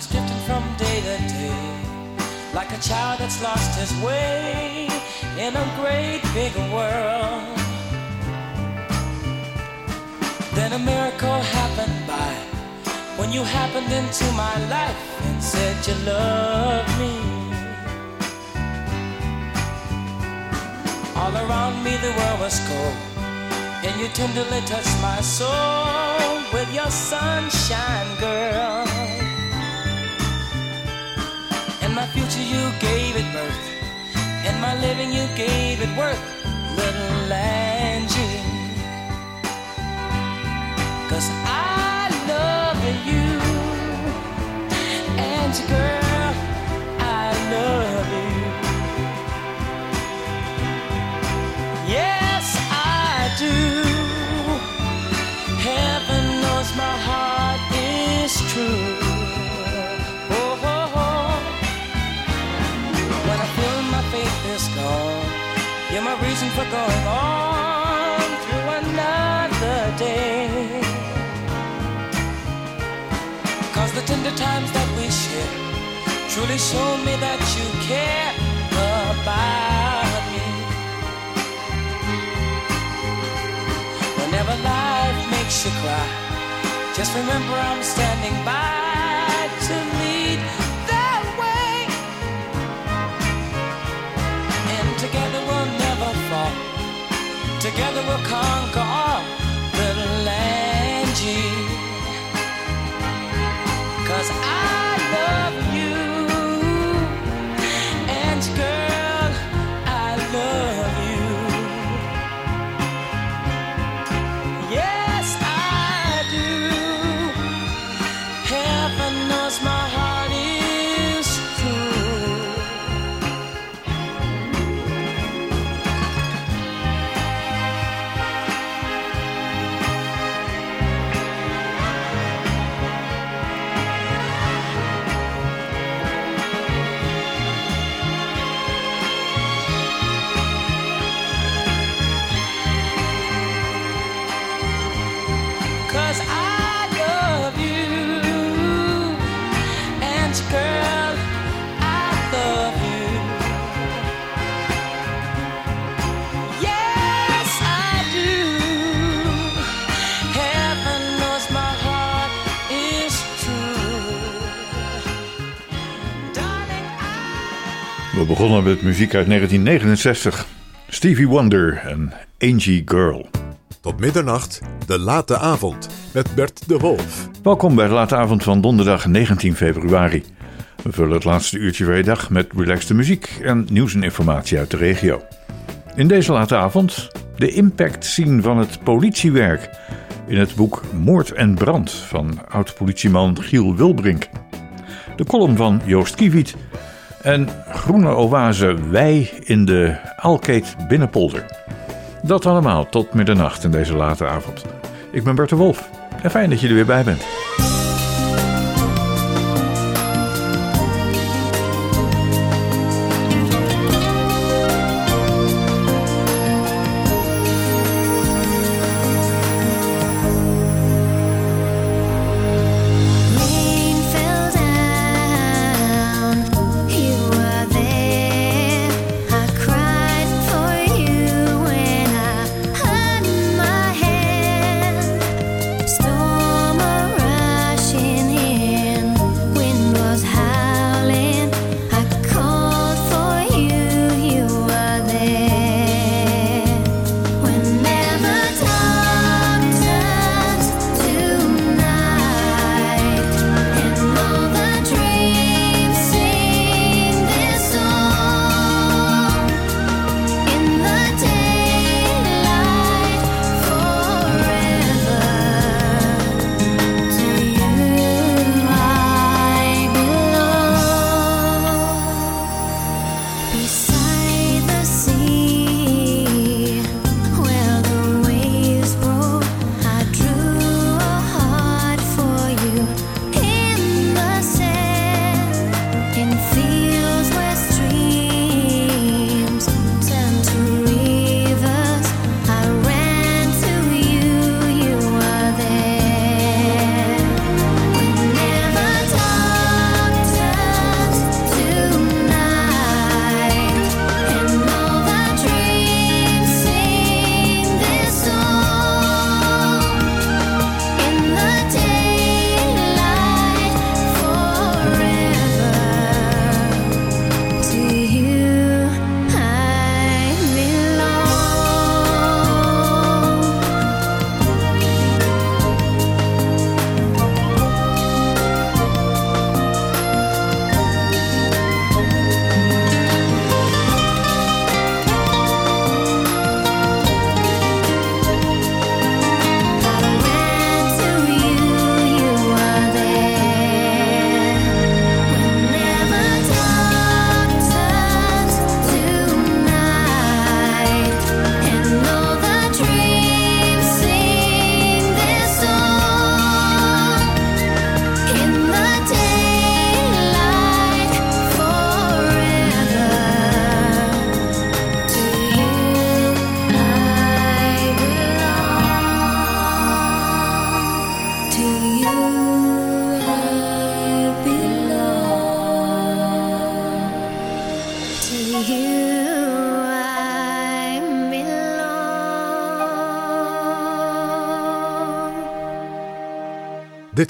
was drifting from day to day, like a child that's lost his way in a great big world. Then a miracle happened by when you happened into my life and said you love me. All around me the world was cold, and you tenderly touched my soul with your sunshine, girl. You gave it birth, and my living you gave it worth, little Angie. Cause I love you, Angie girl, for going on through another day. Cause the tender times that we share truly show me that you care about me. Whenever life makes you cry, just remember I'm standing by to Together we'll conquer all, little Angie. Begonnen met muziek uit 1969. Stevie Wonder en Angie Girl. Tot middernacht, de late avond met Bert de Wolf. Welkom bij de late avond van donderdag 19 februari. We vullen het laatste uurtje van je dag met relaxte muziek en nieuws en informatie uit de regio. In deze late avond de impact zien van het politiewerk in het boek Moord en Brand van oud-politieman Giel Wilbrink. De column van Joost Kiewiet en groene oase Wij in de Alkeet Binnenpolder. Dat allemaal tot middernacht in deze late avond. Ik ben Bert de Wolf en fijn dat je er weer bij bent.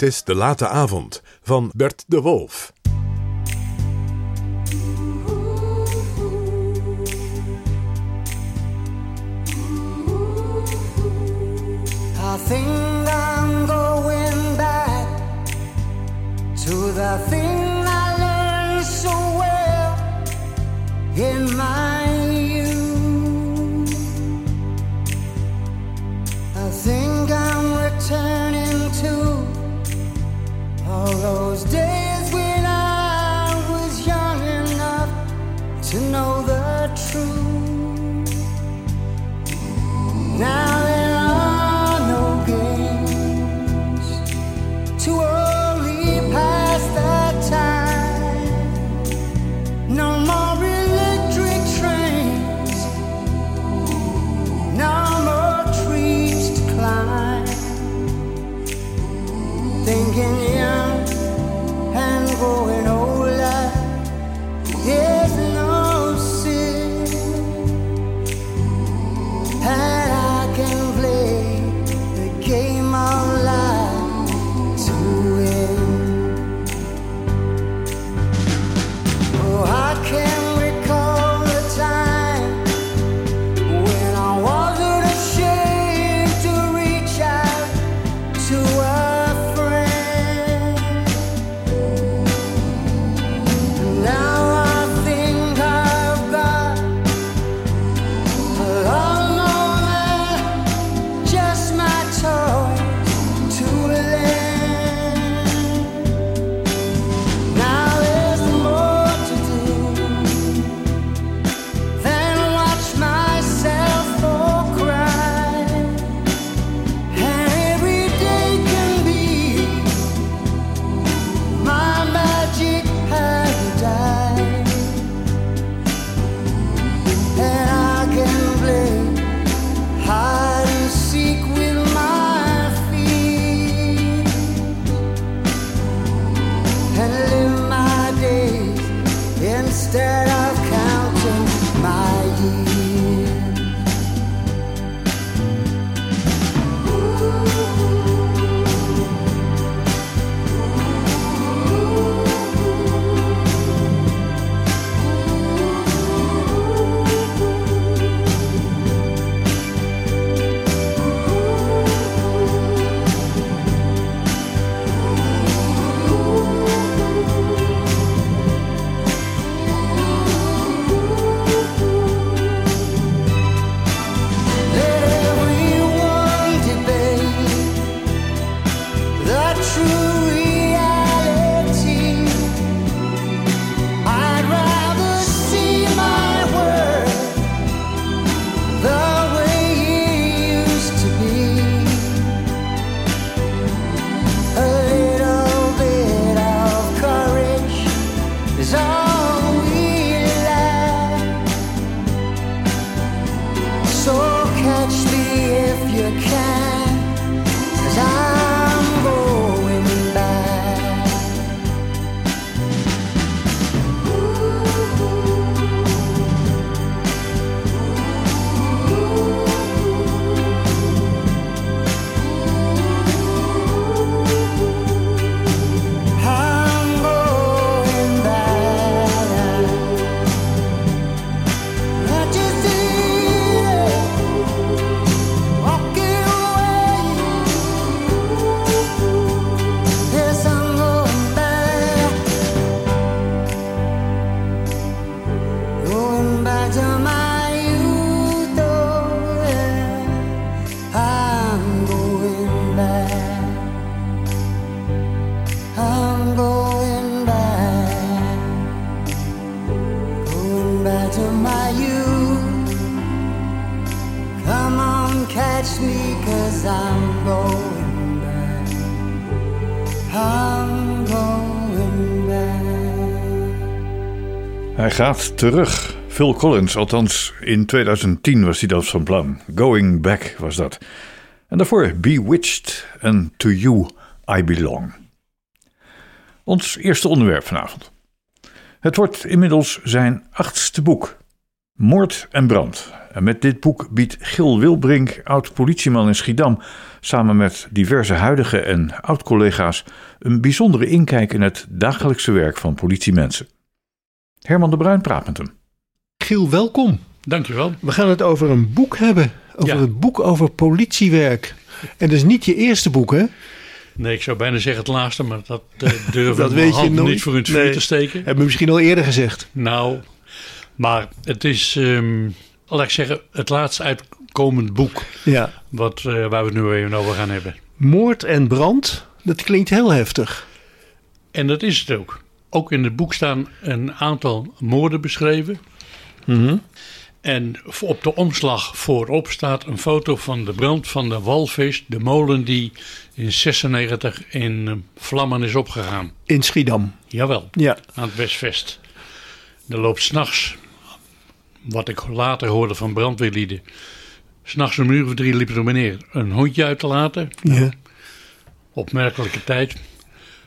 Het is De Late Avond van Bert de Wolf. catch me cause going going. Hij gaat terug. Phil Collins, althans in 2010 was hij dat van plan. Going Back was dat. En daarvoor Bewitched and To You I Belong. Ons eerste onderwerp vanavond. Het wordt inmiddels zijn achtste boek. Moord en brand en met dit boek biedt Gil Wilbrink, oud-politieman in Schiedam, samen met diverse huidige en oud-collega's een bijzondere inkijk in het dagelijkse werk van politiemensen. Herman de Bruin praat met hem. Giel, welkom. Dankjewel. We gaan het over een boek hebben. Over Ja. het boek over politiewerk. En dat is niet je eerste boek, hè? Nee, ik zou bijna zeggen het laatste, maar dat uh, durf Dat ik weet je nooit. niet voor in het vuur Nee. te steken. Hebben we misschien al eerder gezegd. Nou, maar het is, ehm, laat ik zeggen, het laatst uitkomend boek Ja. wat, eh, waar we het nu even over gaan hebben. Moord en brand, dat klinkt heel heftig. En dat is het ook. Ook in het boek staan een aantal moorden beschreven. En op de omslag voorop staat een foto van de brand van de Walvis, de molen die in 96 in eh, vlammen is opgegaan. In Schiedam. Jawel, Ja. aan het Westvest. Er loopt s'nachts, wat ik later hoorde van brandweerlieden, s'nachts om een uur of drie liep er een meneer een hondje uit te laten. ja. Opmerkelijke tijd.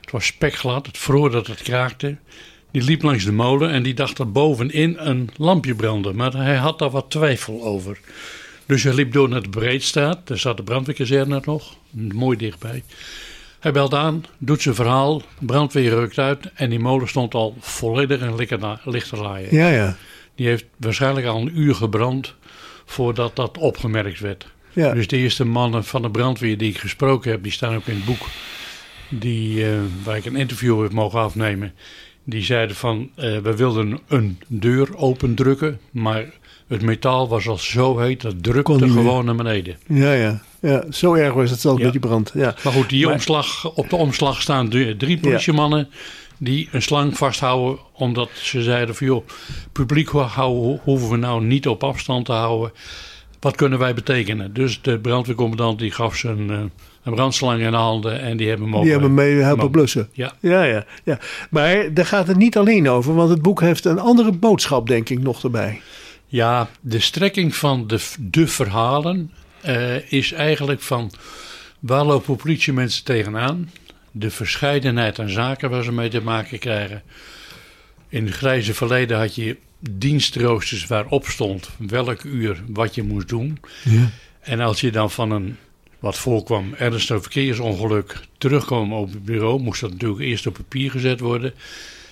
Het was spekglad, het vroor dat het kraakte. Die liep langs de molen en die dacht dat bovenin een lampje brandde. Maar hij had daar wat twijfel over. Dus hij liep door naar de Breedstraat. Daar zat de brandweerkazerne nog, mooi dichtbij. Hij belt aan, doet zijn verhaal, brandweer rukt uit en die molen stond al volledig in lichte- lichte laaien. Ja, ja. Die heeft waarschijnlijk al een uur gebrand voordat dat opgemerkt werd. ja. Dus de eerste mannen van de brandweer die ik gesproken heb, die staan ook in het boek. Die, eh, waar ik een interview heb mogen afnemen. Die zeiden van, eh, we wilden een deur opendrukken, maar het metaal was al zo heet, dat drukte gewoon naar beneden. Ja, ja. ja. Zo erg was het zelfs Ja. met die brand. Ja. Maar goed, die Maar- omslag, op de omslag staan drie, drie politiemannen die een slang vasthouden. Omdat ze zeiden van joh, publiek houden, hoeven we nou niet op afstand te houden. Wat kunnen wij betekenen? Dus de brandweercommandant die gaf ze een, eh, een brandslang in de handen en die hebben mogen. Die hebben mee helpen mogen- blussen. Ja, Ja, ja, ja. Maar daar gaat het niet alleen over, want het boek heeft een andere boodschap, denk ik, nog erbij. ja, de strekking van de, de verhalen eh, is eigenlijk van waar lopen politiemensen tegenaan? De verscheidenheid aan zaken waar ze mee te maken krijgen. In het grijze verleden had je dienstroosters waarop stond welk uur wat je moest doen. En als je dan van een, wat voorkwam, ernstig verkeersongeluk terugkwam op het bureau, moest dat natuurlijk eerst op papier gezet worden.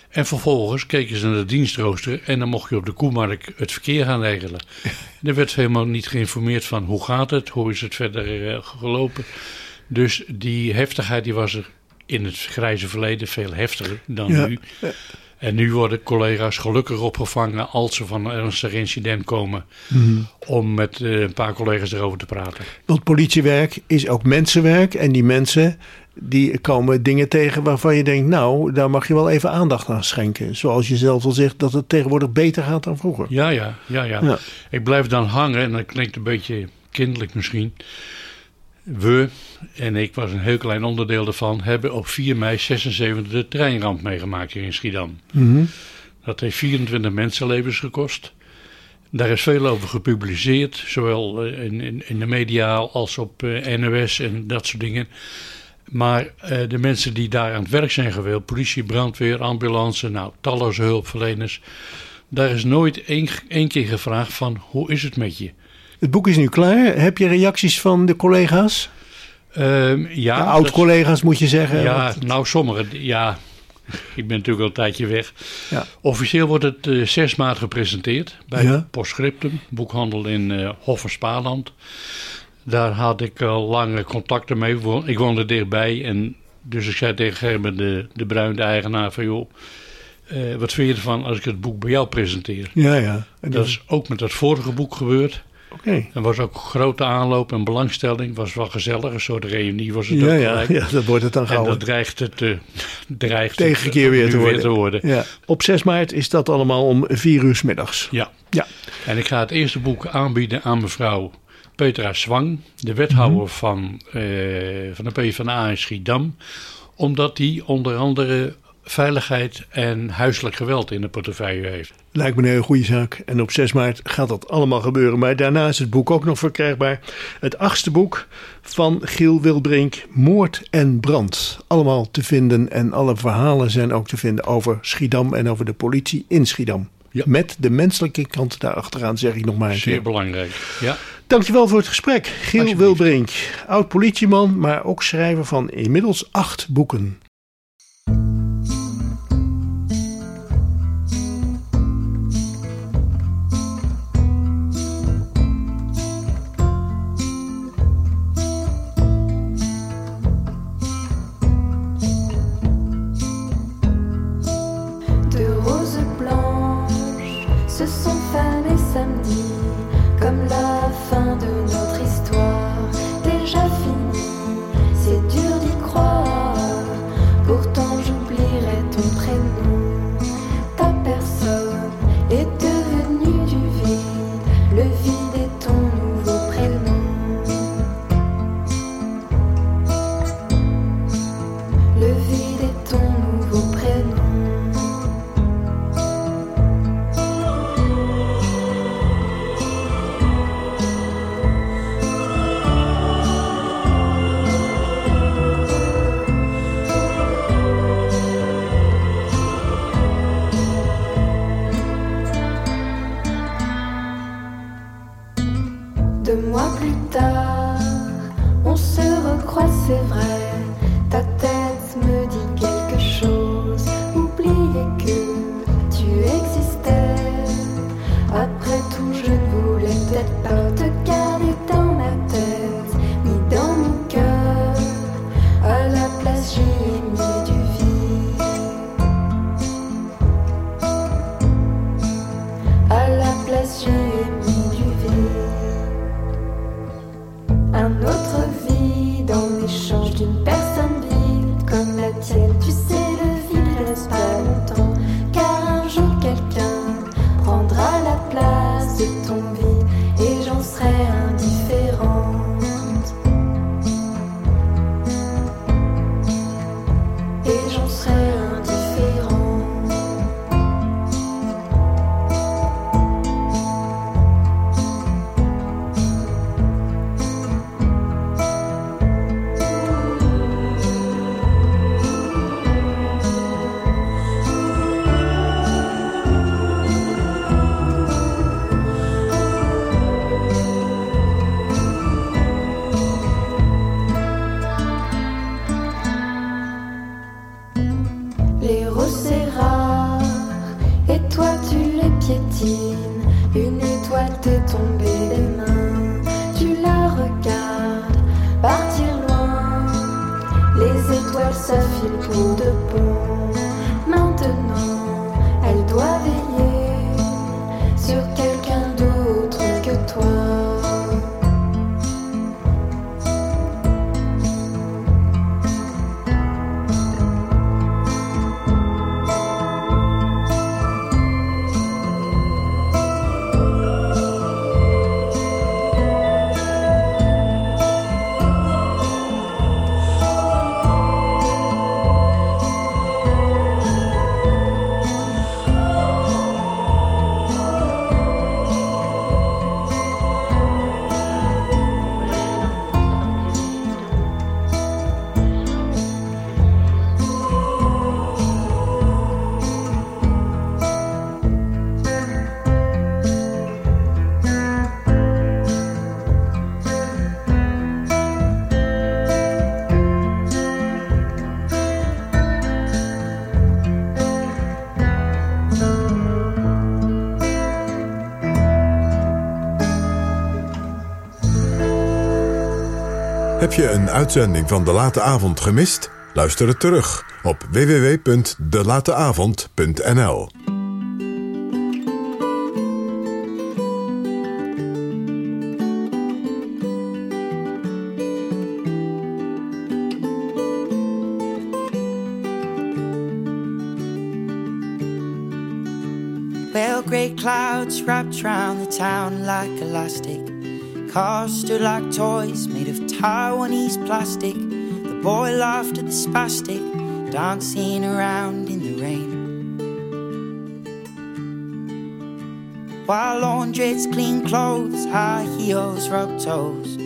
En vervolgens keken ze naar de dienstrooster en dan mocht je op de koemarkt het verkeer gaan regelen. Er werd helemaal niet geïnformeerd van hoe gaat het, hoe is het verder eh, gelopen. Dus die heftigheid die was er in het grijze verleden veel heftiger dan Ja. nu. En nu worden collega's gelukkig opgevangen als ze van een ernstig incident komen. Om met eh, een paar collega's erover te praten. Want politiewerk is ook mensenwerk. En die mensen die komen dingen tegen waarvan je denkt, nou, daar mag je wel even aandacht aan schenken. Zoals je zelf al zegt, dat het tegenwoordig beter gaat dan vroeger. Ja, ja, ja, ja. Ja. Ik blijf dan hangen en dat klinkt een beetje kinderlijk misschien. We, en ik was een heel klein onderdeel daarvan, hebben op 4 mei 76 de treinramp meegemaakt hier in Schiedam. Mhm. Dat heeft 24 mensenlevens gekost. Daar is veel over gepubliceerd, zowel eh, in, in, in de media als op eh, NOS en dat soort dingen. Maar eh, de mensen die daar aan het werk zijn geweest, politie, brandweer, ambulance, nou, talloze hulpverleners, daar is nooit één, één keer gevraagd van hoe is het met je? Het boek is nu klaar. Heb je reacties van de collega's? Ehm, ja, de dat- oud-collega's moet je zeggen. Ja, want- nou sommige, ja. Ik ben natuurlijk al een tijdje weg. Ja. Officieel wordt het eh 6 maart gepresenteerd bij Ja. Postscriptum, boekhandel in eh Hof van Spaarland. Daar had ik al lange contacten mee. Ik woon- Ik woonde dichtbij en dus ik zei tegen Gerben, de, de Bruin, de eigenaar, van joh, eh, wat vind je ervan als ik het boek bij jou presenteer? ja, ja. En Dat is ook met het vorige boek gebeurd. Er was ook grote aanloop en belangstelling. was wel gezellig. Een soort reunie was het Ja, ook ja, ja, dat wordt het dan En gauw. dat dreigt het, eh dreigt Tegenkeer weer te worden. Ja. Op 6 maart is dat allemaal om 4 uur 's middags. Ja. Ja. En ik ga het eerste boek aanbieden aan mevrouw Petra Zwang, de wethouder Mhm. van, eh, van de PvdA in Schiedam. Omdat die onder andere veiligheid en huiselijk geweld in de portefeuille heeft. Lijkt me een goede zaak. En op 6 maart gaat dat allemaal gebeuren. Maar daarna is het boek ook nog verkrijgbaar. Het achtste boek van Giel Wilbrink, Moord en Brand. Allemaal te vinden en alle verhalen zijn ook te vinden over Schiedam en over de politie in Schiedam. Ja. Met de menselijke kant daarachteraan, zeg ik nog maar. Zeer belangrijk. Ja. Dankjewel voor het gesprek. Giel Wilbrink, oud politieman, maar ook schrijver van inmiddels acht boeken. Heb je een uitzending van De Late Avond gemist? Luister het terug op www.delateavond.nl Well, great clouds wrapped round the town like elastic. Cars stood like toys made of Taiwanese plastic. The boy laughed at the spastic, dancing around in the rain. While laundrettes clean clothes, high heels rub toes,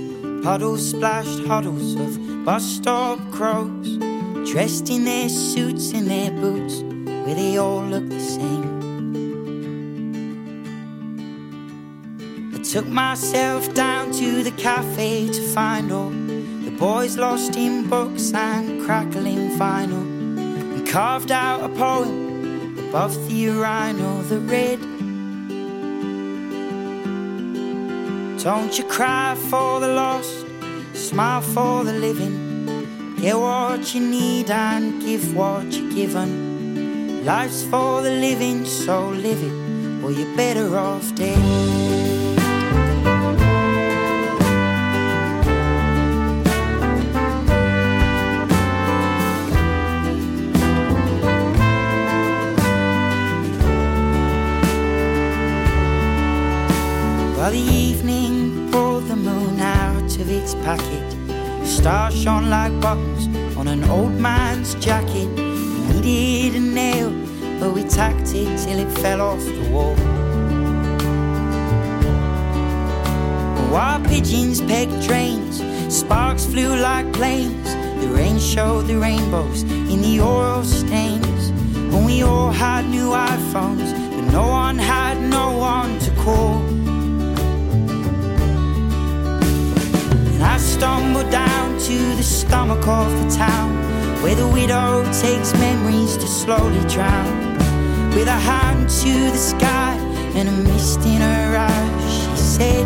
puddles splashed huddles of bus stop crows, dressed in their suits and their boots, where they all look the Took myself down to the cafe to find all the boys lost in books and crackling vinyl. And carved out a poem above the urinal that read Don't you cry for the lost, smile for the living. Get what you need and give what you're given. Life's for the living, so live it, or you're better off dead. Packet, stars shone like buttons on an old man's jacket. We needed a nail, but we tacked it till it fell off the wall. While pigeons pegged trains, sparks flew like planes. The rain showed the rainbows in the oil stains. When we all had new iPhones, but no one had no one to call. I stumbled down to the stomach of the town where the widow takes memories to slowly drown. With a hand to the sky and a mist in her eyes, she said,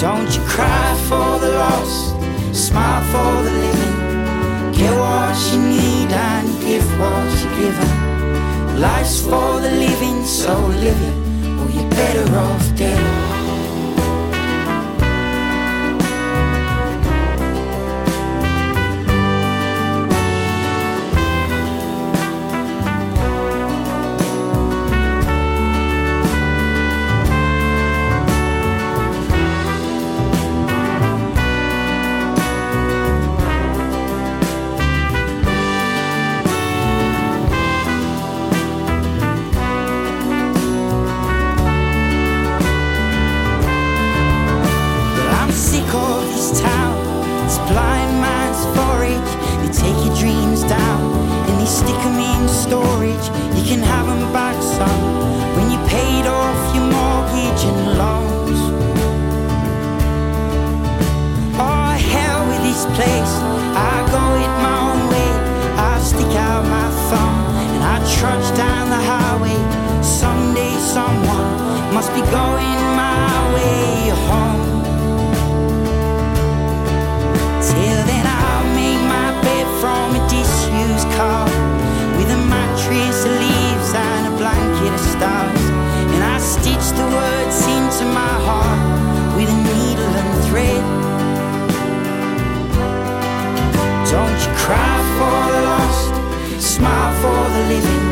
Don't you cry for the lost, smile for the living. Get what you need and give what you're given. Life's for the living, so live it, or you're better off dead. It's blind man's forage. They take your dreams down and they stick 'em in storage. You can have 'em back some when you paid off your mortgage and loans. Oh, hell with this place. I go it my own way. I stick out my thumb and I trudge down the highway. Someday someone must be going the words into my heart With a needle and thread. Don't you cry for the lost Smile for the living.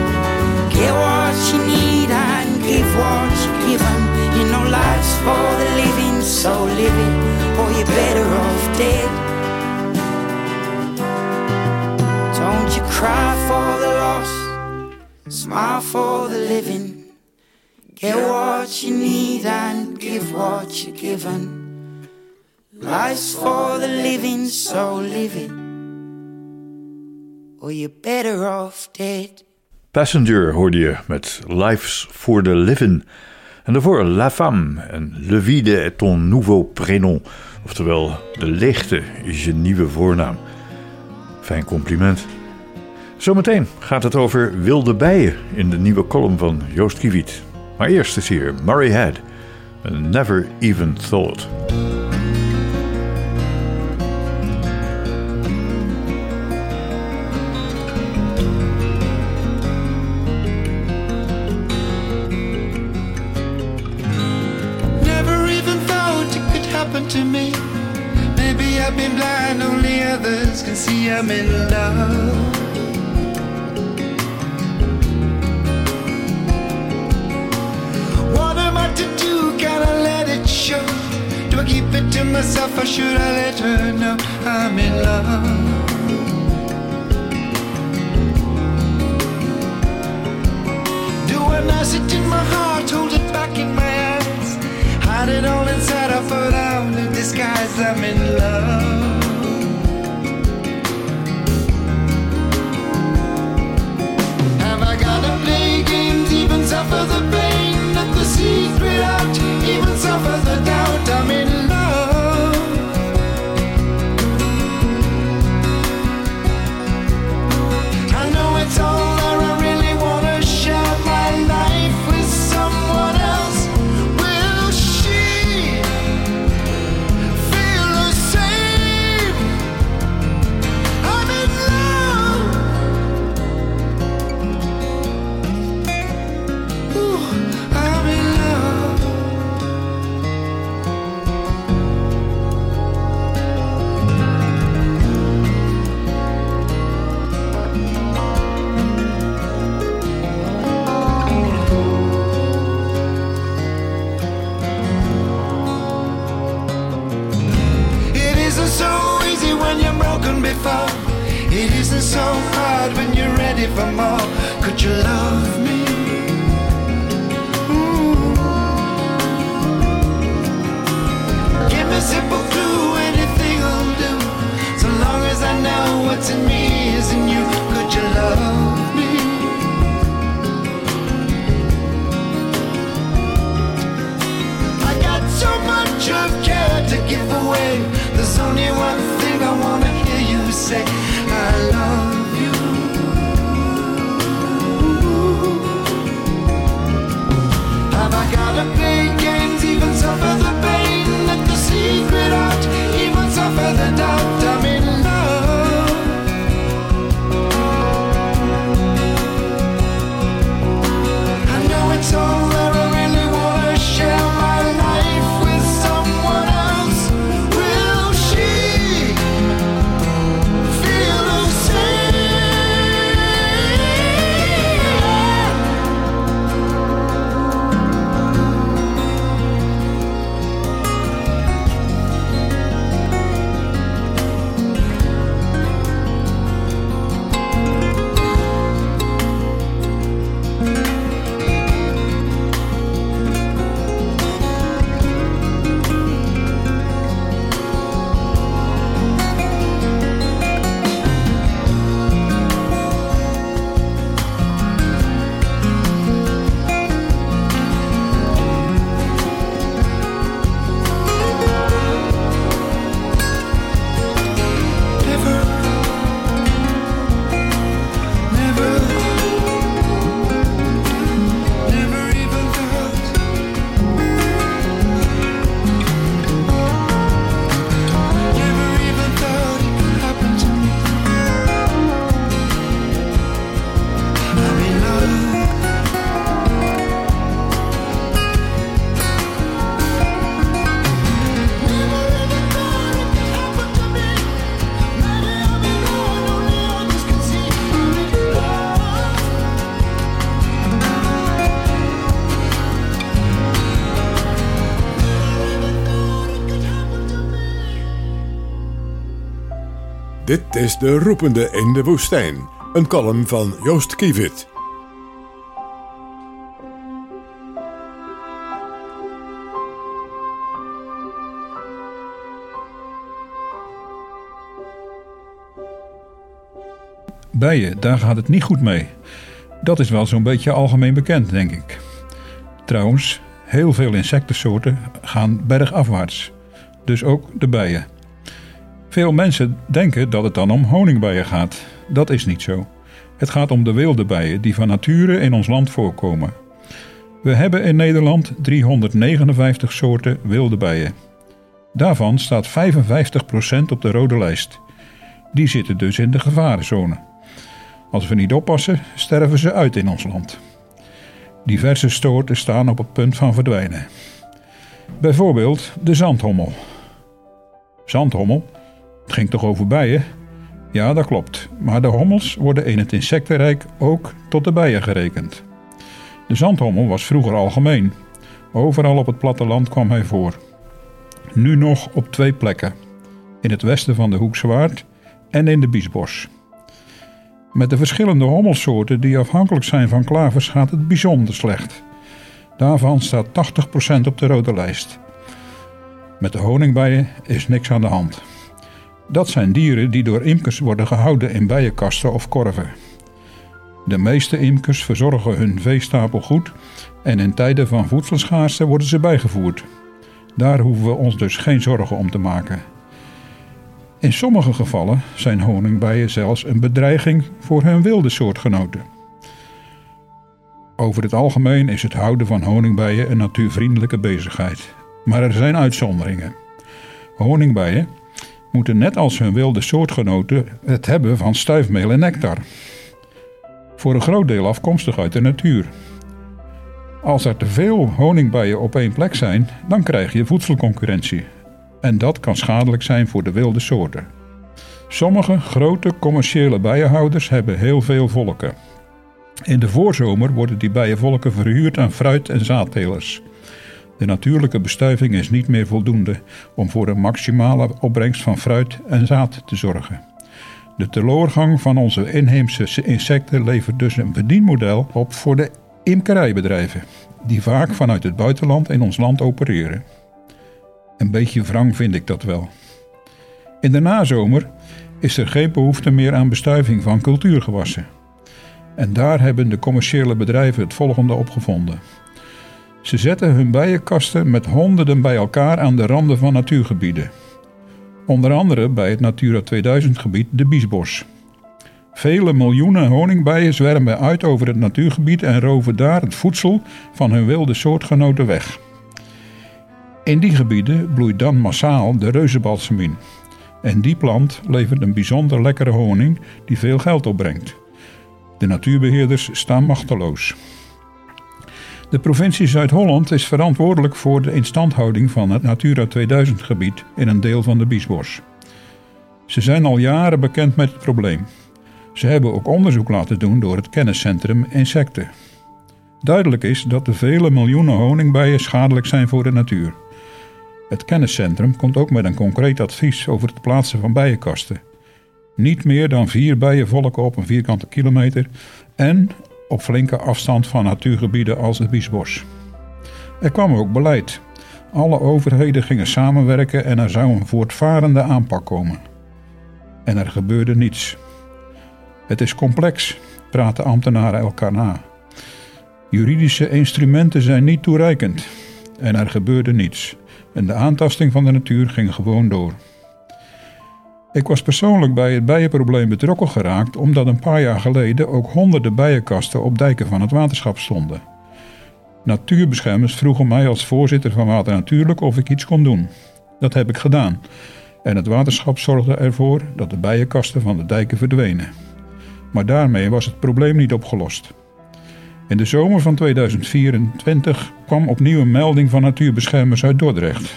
Get what you need and give what you're given. You know life's for the living, so live it Or you're better off dead. Don't you cry for the lost, smile for the living. Get what you need and give what you're given. Life's for the living, so live it. Or you're better off dead. Passenger hoorde je met Life's for the Living. En daarvoor La Femme en Le Vide est ton nouveau prénom. Oftewel, de leegte is je nieuwe voornaam. Fijn compliment. Zometeen gaat het over wilde bijen in de nieuwe column van Joost Kiewiet. Maar eerst is hier Murray Head. And never even thought. Never even thought show. Do I keep it to myself or should I let her know I'm in love? Do I nurse it in my heart, hold it back in my hands? Hide it all inside, I put out in disguise, I'm in love. Have I gotta play games, even suffer the pain suffer the doubt. I mean, so hard when you're ready for more. Could you love is De Roepende in de Woestijn. Een column van Joost Kievit. Bijen, daar gaat het niet goed mee. Dat is wel zo'n beetje algemeen bekend, denk ik. Trouwens, heel veel insectensoorten gaan bergafwaarts. Dus ook de bijen. Veel mensen denken dat het dan om honingbijen gaat. Dat is niet zo. Het gaat om de wilde bijen die van nature in ons land voorkomen. We hebben in Nederland 359 soorten wilde bijen. Daarvan staat 55% op de rode lijst. Die zitten dus in de gevarenzone. Als we niet oppassen, sterven ze uit in ons land. Diverse soorten staan op het punt van verdwijnen. Bijvoorbeeld de zandhommel. Zandhommel? Het ging toch over bijen? Ja, dat klopt. Maar de hommels worden in het insectenrijk ook tot de bijen gerekend. De zandhommel was vroeger algemeen. Overal op het platteland kwam hij voor. Nu nog op twee plekken. In het westen van de Hoekse Waard en in de Biesbos. Met de verschillende hommelsoorten die afhankelijk zijn van klavers gaat het bijzonder slecht. Daarvan staat 80% op de rode lijst. Met de honingbijen is niks aan de hand. Dat zijn dieren die door imkers worden gehouden in bijenkasten of korven. De meeste imkers verzorgen hun veestapel goed en in tijden van voedselschaarste worden ze bijgevoerd. Daar hoeven we ons dus geen zorgen om te maken. In sommige gevallen zijn honingbijen zelfs een bedreiging voor hun wilde soortgenoten. Over het algemeen is het houden van honingbijen een natuurvriendelijke bezigheid. Maar er zijn uitzonderingen. Honingbijen moeten net als hun wilde soortgenoten het hebben van stuifmeel en nectar. Voor een groot deel afkomstig uit de natuur. Als er te veel honingbijen op één plek zijn, dan krijg je voedselconcurrentie. En dat kan schadelijk zijn voor de wilde soorten. Sommige grote commerciële bijenhouders hebben heel veel volken. In de voorzomer worden die bijenvolken verhuurd aan fruit- en zaadtelers. De natuurlijke bestuiving is niet meer voldoende om voor een maximale opbrengst van fruit en zaad te zorgen. De teloorgang van onze inheemse insecten levert dus een verdienmodel op voor de imkerijbedrijven, die vaak vanuit het buitenland in ons land opereren. Een beetje wrang vind ik dat wel. In de nazomer is er geen behoefte meer aan bestuiving van cultuurgewassen. En daar hebben de commerciële bedrijven het volgende opgevonden. Ze zetten hun bijenkasten met honderden bij elkaar aan de randen van natuurgebieden. Onder andere bij het Natura 2000 gebied de Biesbos. Vele miljoenen honingbijen zwermen uit over het natuurgebied en roven daar het voedsel van hun wilde soortgenoten weg. In die gebieden bloeit dan massaal de reuzenbalsemien. En die plant levert een bijzonder lekkere honing die veel geld opbrengt. De natuurbeheerders staan machteloos. De provincie Zuid-Holland is verantwoordelijk voor de instandhouding van het Natura 2000 gebied in een deel van de Biesbos. Ze zijn al jaren bekend met het probleem. Ze hebben ook onderzoek laten doen door het kenniscentrum Insecten. Duidelijk is dat de vele miljoenen honingbijen schadelijk zijn voor de natuur. Het kenniscentrum komt ook met een concreet advies over het plaatsen van bijenkasten. Niet meer dan vier bijenvolken op een vierkante kilometer en op flinke afstand van natuurgebieden als het Biesbos. Er kwam ook beleid. Alle overheden gingen samenwerken en er zou een voortvarende aanpak komen. En er gebeurde niets. Het is complex, praten ambtenaren elkaar na. Juridische instrumenten zijn niet toereikend. En er gebeurde niets. En de aantasting van de natuur ging gewoon door. Ik was persoonlijk bij het bijenprobleem betrokken geraakt omdat een paar jaar geleden ook honderden bijenkasten op dijken van het waterschap stonden. Natuurbeschermers vroegen mij als voorzitter van Water Natuurlijk of ik iets kon doen. Dat heb ik gedaan. En het waterschap zorgde ervoor dat de bijenkasten van de dijken verdwenen. Maar daarmee was het probleem niet opgelost. In de zomer van 2024 kwam opnieuw een melding van natuurbeschermers uit Dordrecht.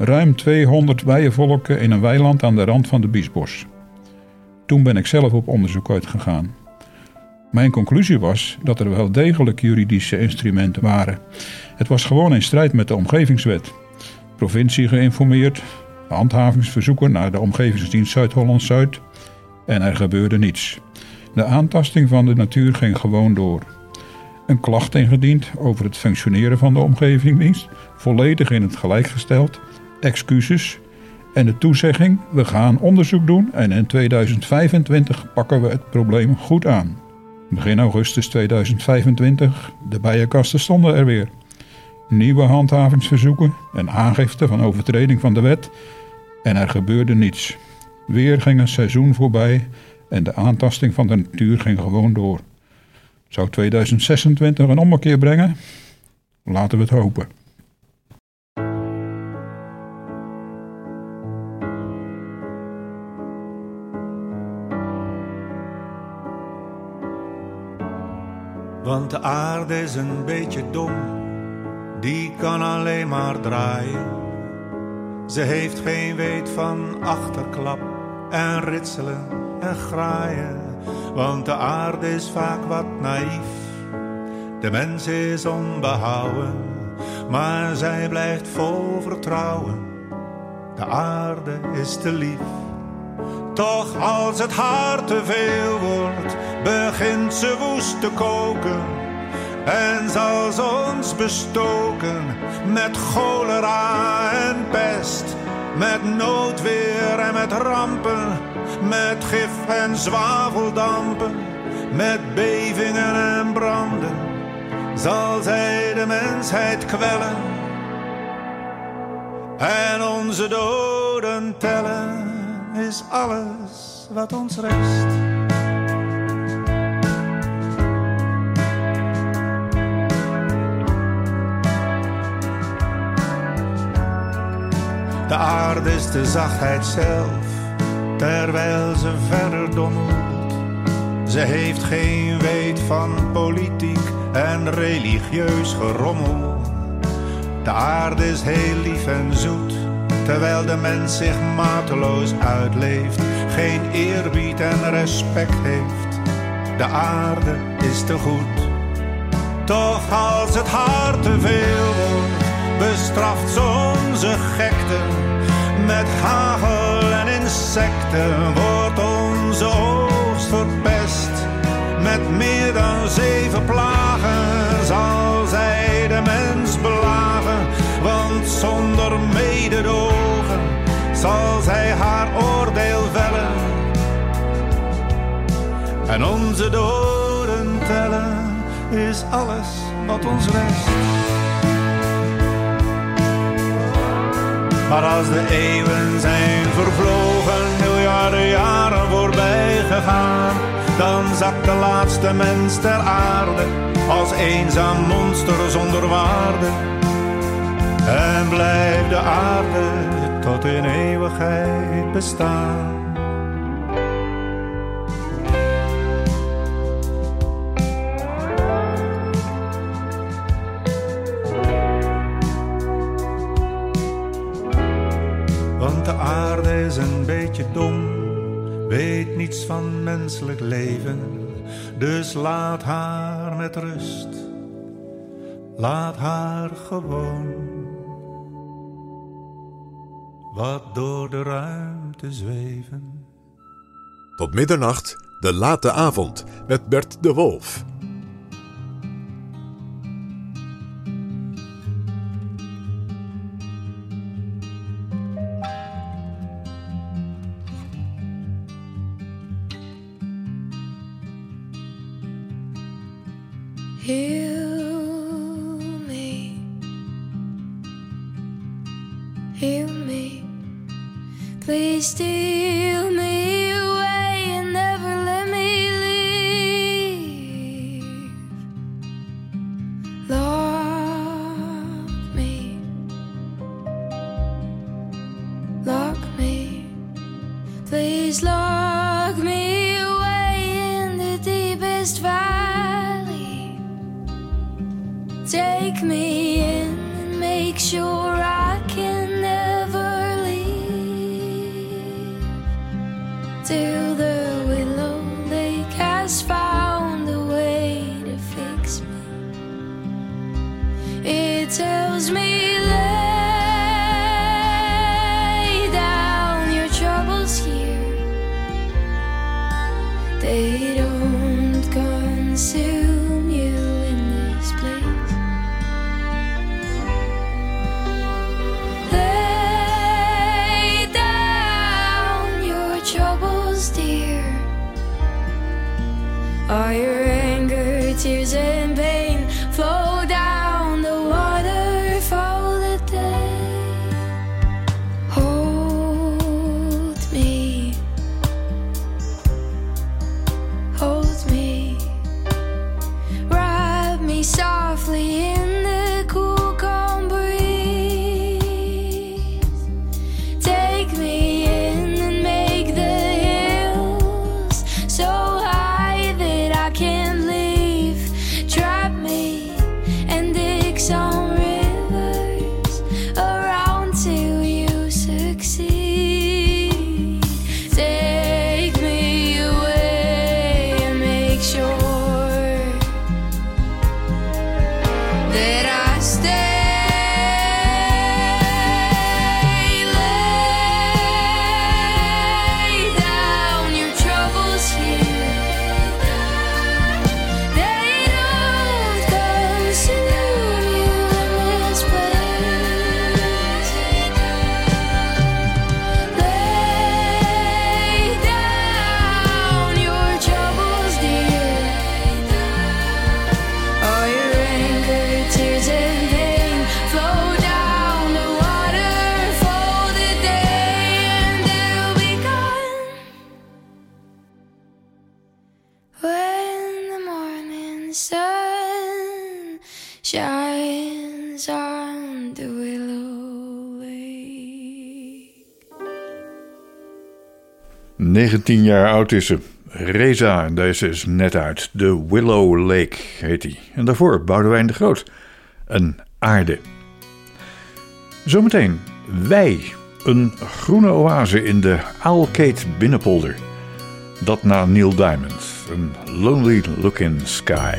Ruim 200 bijenvolken in een weiland aan de rand van de Biesbos. Toen ben ik zelf op onderzoek uitgegaan. Mijn conclusie was dat er wel degelijk juridische instrumenten waren. Het was gewoon in strijd met de omgevingswet. Provincie geïnformeerd, handhavingsverzoeken naar de Omgevingsdienst Zuid-Holland-Zuid en er gebeurde niets. De aantasting van de natuur ging gewoon door. Een klacht ingediend over het functioneren van de Omgevingsdienst, volledig in het gelijk gesteld, excuses en de toezegging: we gaan onderzoek doen en in 2025 pakken we het probleem goed aan. Begin augustus 2025, de bijenkasten stonden er weer. Nieuwe handhavingsverzoeken en aangifte van overtreding van de wet en er gebeurde niets. Weer ging een seizoen voorbij en de aantasting van de natuur ging gewoon door. Zou 2026 een ommekeer brengen? Laten we het hopen. Want de aarde is een beetje dom, die kan alleen maar draaien. Ze heeft geen weet van achterklap en ritselen en graaien. Want de aarde is vaak wat naïef, de mens is onbehouden, maar zij blijft vol vertrouwen. De aarde is te lief. Toch als het haar te veel wordt, begint ze woest te koken. En zal ze ons bestoken met cholera en pest. Met noodweer en met rampen, met gif en zwaveldampen. Met bevingen en branden, zal zij de mensheid kwellen. En onze doden tellen is alles wat ons rest. De aarde is de zachtheid zelf, terwijl ze verder dommelt. Ze heeft geen weet van politiek en religieus gerommel. De aarde is heel lief en zoet, terwijl de mens zich mateloos uitleeft, geen eerbied en respect heeft. De aarde is te goed. Toch als het haar te veel wordt, bestraft ze onze gekte. Met hagel en insecten wordt onze oogst verpest. Met meer dan zeven plagen zal zij de mens. Want zonder mededogen zal zij haar oordeel vellen. En onze doden tellen is alles wat ons rest. Maar als de eeuwen zijn vervlogen, miljarden jaren voorbij gegaan, dan zakt de laatste mens ter aarde als eenzaam monster zonder waarde. En blijft de aarde tot in eeuwigheid bestaan. Want de aarde is een beetje dom, weet niets van menselijk leven. Dus laat haar met rust, laat haar gewoon. Wat door de ruimte zweven. Tot middernacht, de late avond met Bert de Wolf. 19 jaar oud is ze. Reza, deze is net uit. De Willow Lake heet hij. En daarvoor Boudewijn de Groot. Een aarde. Zometeen wij. Een groene oase in de Aalkeet Binnenpolder. Dat na Neil Diamond. Een Lonely Looking Sky.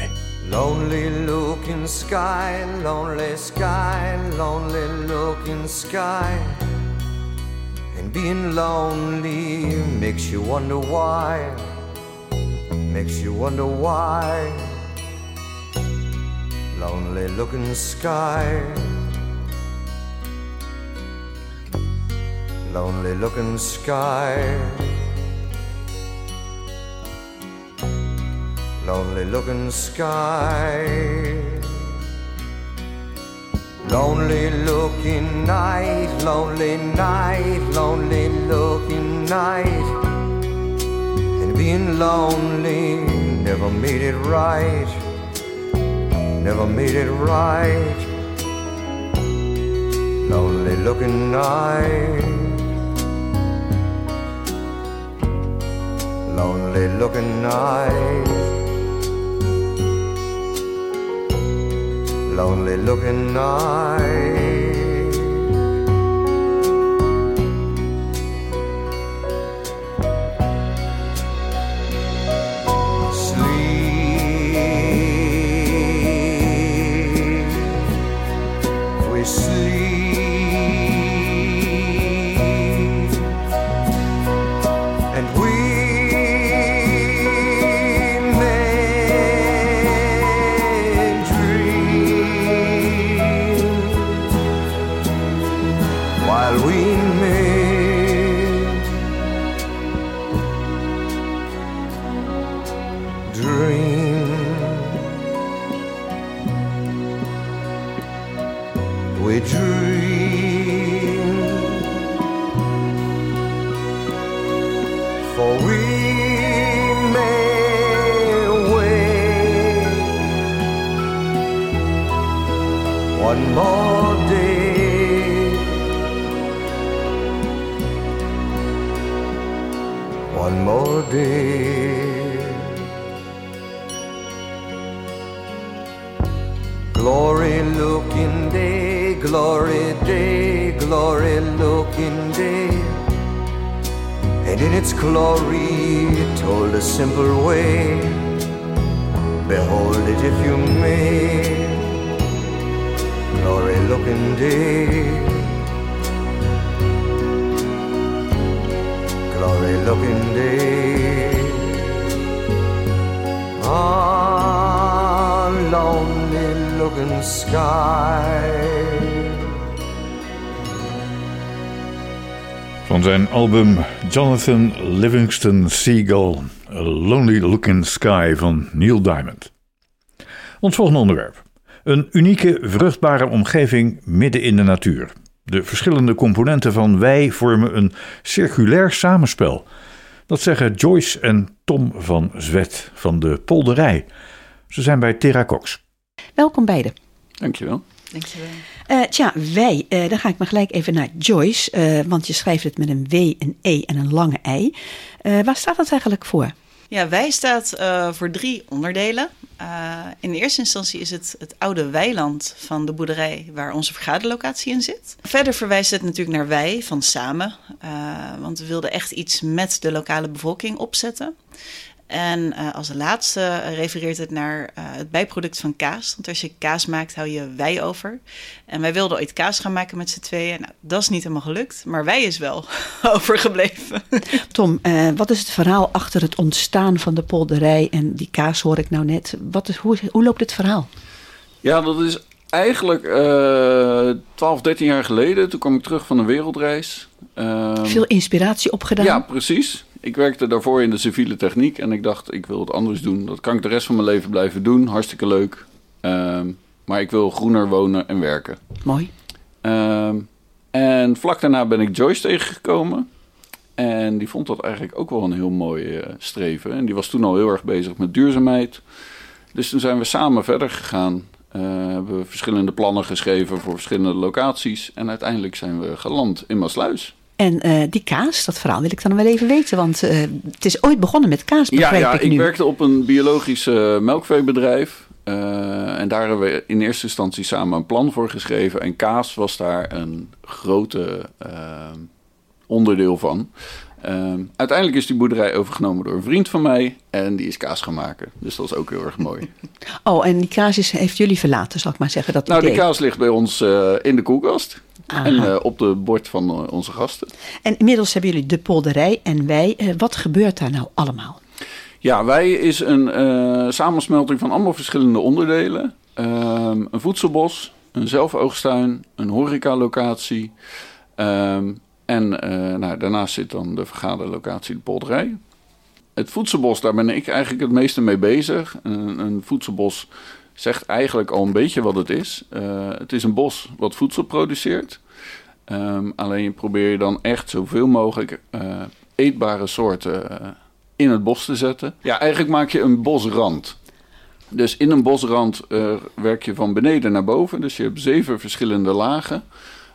Lonely looking sky, lonely sky, lonely looking sky. Being lonely makes you wonder why. Makes you wonder why. Lonely looking sky. Lonely looking sky. Lonely looking sky. Lonely looking night, lonely night, lonely looking night. And being lonely never made it right, never made it right. Lonely looking night, lonely looking night. Lonely looking night. We dream, for we may wait one more day, one more day. Glory day, glory day, glory looking day. And in its glory, it told a simple way. Behold it if you may. Glory looking day. Glory looking day. Ah, lonely looking sky. Van zijn album Jonathan Livingston Seagull, A Lonely Looking Sky van Neil Diamond. Ons volgende onderwerp. Een unieke, vruchtbare omgeving midden in de natuur. De verschillende componenten van wij vormen een circulair samenspel. Dat zeggen Joyce en Tom van Zwet van de Polderij. Ze zijn bij Terra Cox. Welkom beiden. Dankjewel. Dankjewel. Eh tja, wij, eh, dan ga ik maar gelijk even naar Joyce, eh, want je schrijft het met een W, een E en een lange. Eh, waar staat dat eigenlijk voor? Ja, wij staat voor drie onderdelen. In eerste instantie is het het oude weiland van de boerderij waar onze vergaderlocatie in zit. Verder verwijst het natuurlijk naar wij van samen, want we wilden echt iets met de lokale bevolking opzetten. En eh, als laatste eh, refereert het naar eh, het bijproduct van kaas. Want als je kaas maakt, hou je wei over. En wij wilden ooit kaas gaan maken met z'n tweeën. Nou, dat is niet helemaal gelukt, maar wei is wel overgebleven. Tom, eh, wat is het verhaal achter het ontstaan van de polderij en die kaas hoor ik nou net. Wat is, hoe, hoe loopt het verhaal? Ja, dat is eigenlijk eh 12, 13 jaar geleden. Toen kwam ik terug van een wereldreis. Ehm, Veel inspiratie opgedaan? Ja, precies. Ik werkte daarvoor in de civiele techniek en ik dacht, ik wil het anders doen. Dat kan ik de rest van mijn leven blijven doen. Hartstikke leuk. Ehm, maar ik wil groener wonen en werken. Mooi. Ehm, en vlak daarna ben ik Joyce tegengekomen. En die vond dat eigenlijk ook wel een heel mooi eh, streven. En die was toen al heel erg bezig met duurzaamheid. Dus toen zijn we samen verder gegaan. Eh, hebben we verschillende plannen geschreven voor verschillende locaties. En uiteindelijk zijn we geland in Maasluis. En eh, die kaas, dat verhaal wil ik dan wel even weten, want eh, het is ooit begonnen met kaas, Ja, begrijp ja ik ik nu. werkte op een biologisch eh, melkveebedrijf. En daar hebben we in eerste instantie samen een plan voor geschreven. En kaas was daar een grote onderdeel van. Eh, uiteindelijk is die boerderij overgenomen door een vriend van mij. En die is kaas gaan maken. Dus dat is ook heel erg mooi. Oh, en die kaas is, heeft jullie verlaten, zal ik maar zeggen, dat nou, idee. die kaas ligt bij ons in de koelkast. En eh, op de bord van eh, onze gasten. En inmiddels hebben jullie de polderij en wij. Eh, wat gebeurt daar nou allemaal? Ja, wij is een samensmelting van allemaal verschillende onderdelen. Ehm, een voedselbos, een zelfoogstuin, een horecalocatie. ehm, en nou, daarnaast zit dan de vergaderlocatie, de polderij. Het voedselbos, daar ben ik eigenlijk het meeste mee bezig. Een, een voedselbos zegt eigenlijk al een beetje wat het is. Eh, het is een bos wat voedsel produceert. Ehm, alleen probeer je dan echt zoveel mogelijk eh, eetbare soorten eh, in het bos te zetten. Ja, eigenlijk maak je een bosrand. Dus in een bosrand werk je van beneden naar boven. Dus je hebt zeven verschillende lagen.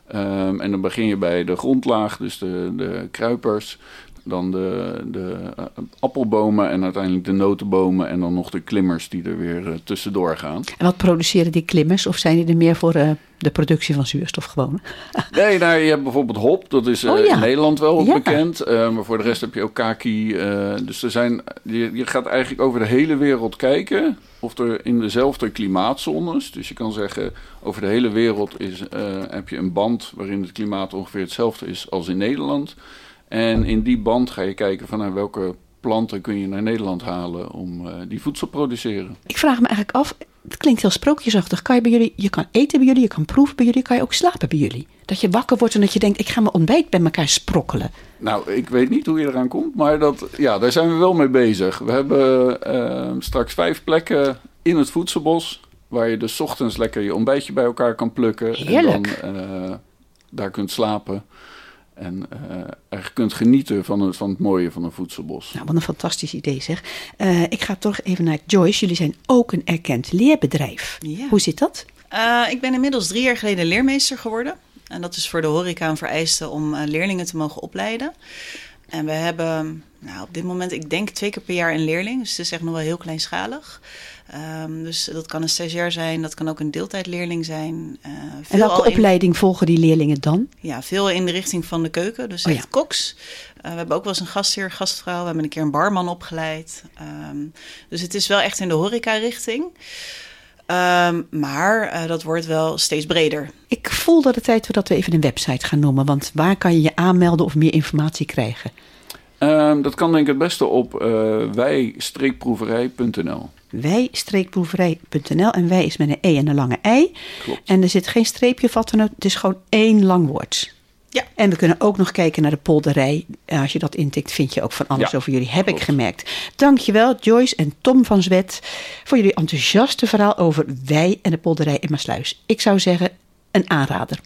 Ehm, en dan begin je bij de grondlaag, dus de, de kruipers. Dan de, de eh, appelbomen en uiteindelijk de notenbomen. En dan nog de klimmers die er weer eh, tussendoor gaan. En wat produceren die klimmers? Of zijn die er meer voor eh, de productie van zuurstof gewoon? Nee, nou, je hebt bijvoorbeeld hop, dat is eh, Oh ja. in Nederland wel Ja. bekend. eh, maar voor de rest heb je ook kaki. eh, dus er zijn, je, je gaat eigenlijk over de hele wereld kijken of er in dezelfde klimaatzones, dus je kan zeggen over de hele wereld is, eh, heb je een band waarin het klimaat ongeveer hetzelfde is als in Nederland. En in die band ga je kijken van nou, welke planten kun je naar Nederland halen om eh, die voedsel te produceren. Ik vraag me eigenlijk af, het klinkt heel sprookjesachtig. Kan je bij jullie, je kan eten bij jullie, je kan proeven bij jullie, kan je ook slapen bij jullie? Dat je wakker wordt en dat je denkt, ik ga mijn ontbijt bij elkaar sprokkelen. Nou, ik weet niet hoe je eraan komt, maar dat, ja, daar zijn we wel mee bezig. We hebben eh, straks vijf plekken in het voedselbos, waar je dus 's ochtends lekker je ontbijtje bij elkaar kan plukken. Heerlijk. En dan eh, daar kunt slapen en eh er kunt genieten van het, van het mooie van een voedselbos. Nou, wat een fantastisch idee zeg. Eh, ik ga toch even naar Joyce. Jullie zijn ook een erkend leerbedrijf. Ja. Hoe zit dat? Eh, ik ben inmiddels drie jaar geleden leermeester geworden. En dat is voor de horeca een vereiste om leerlingen te mogen opleiden. En we hebben nou, op dit moment, ik denk twee keer per jaar een leerling. Dus het is echt nog wel heel kleinschalig. Ehm, dus dat kan een stagiair zijn, dat kan ook een deeltijdleerling zijn. Eh, En welke in- opleiding volgen die leerlingen dan? ja, veel in de richting van de keuken. Dus Oh echt koks. Eh, we hebben ook wel eens een gastheer, gastvrouw. We hebben een keer een barman opgeleid. Ehm, dus het is wel echt in de horeca-richting. Ehm, maar eh, dat wordt wel steeds breder. Ik voel dat het tijd wordt dat we even een website gaan noemen. Want waar kan je je aanmelden of meer informatie krijgen? Ehm, dat kan denk ik het beste op eh wij-proeverij.nl en wij is met een E en een lange. Klopt. En er zit geen streepje of wat dan ook. Het is gewoon één lang woord. Ja. En we kunnen ook nog kijken naar de polderij. Als je dat intikt, vind je ook van alles Ja, over jullie. Heb ik gemerkt. Dankjewel, Joyce en Tom van Zwet, voor jullie enthousiaste verhaal over wij en de polderij in Maasluis. Ik zou zeggen, een aanrader.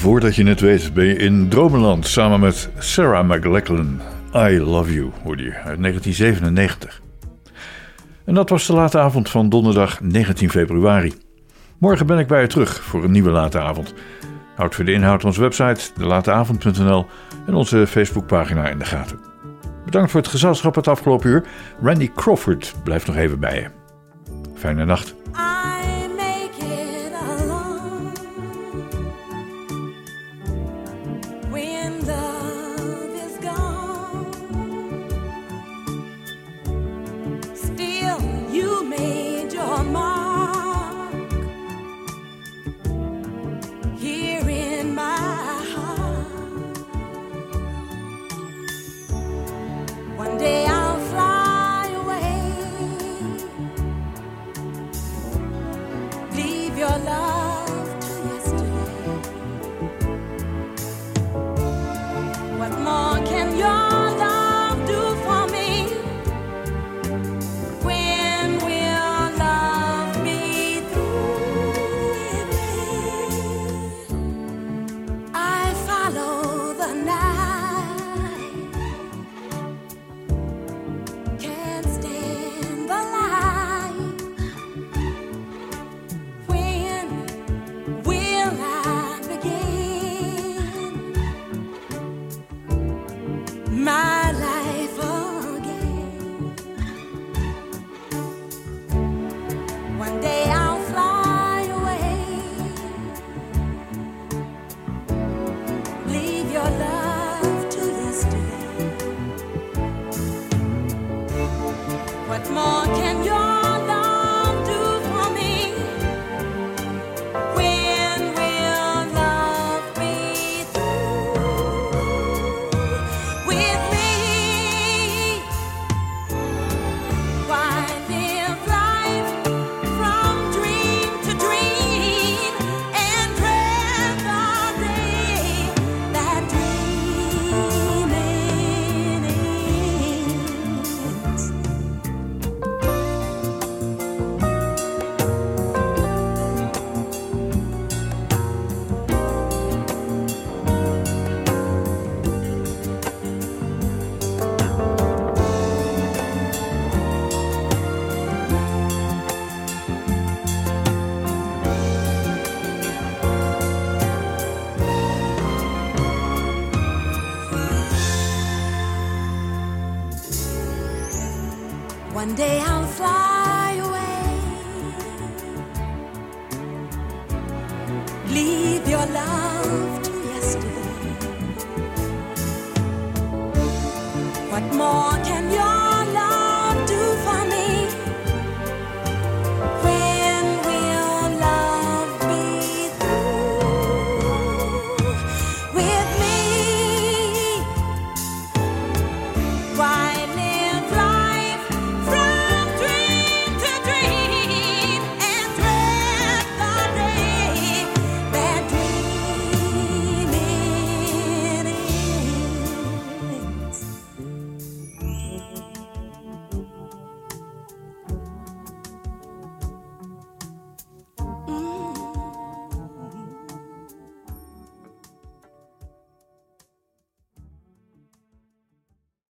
Voordat je het weet ben je in Dromenland samen met Sarah McLachlan. I Love You, hoorde je, uit 1997. En dat was de late avond van donderdag 19 februari. Morgen ben ik bij je terug voor een nieuwe late avond. Houd voor de inhoud onze website, delateavond.nl en onze Facebookpagina in de gaten. Bedankt voor het gezelschap het afgelopen uur. Randy Crawford blijft nog even bij je. Fijne nacht.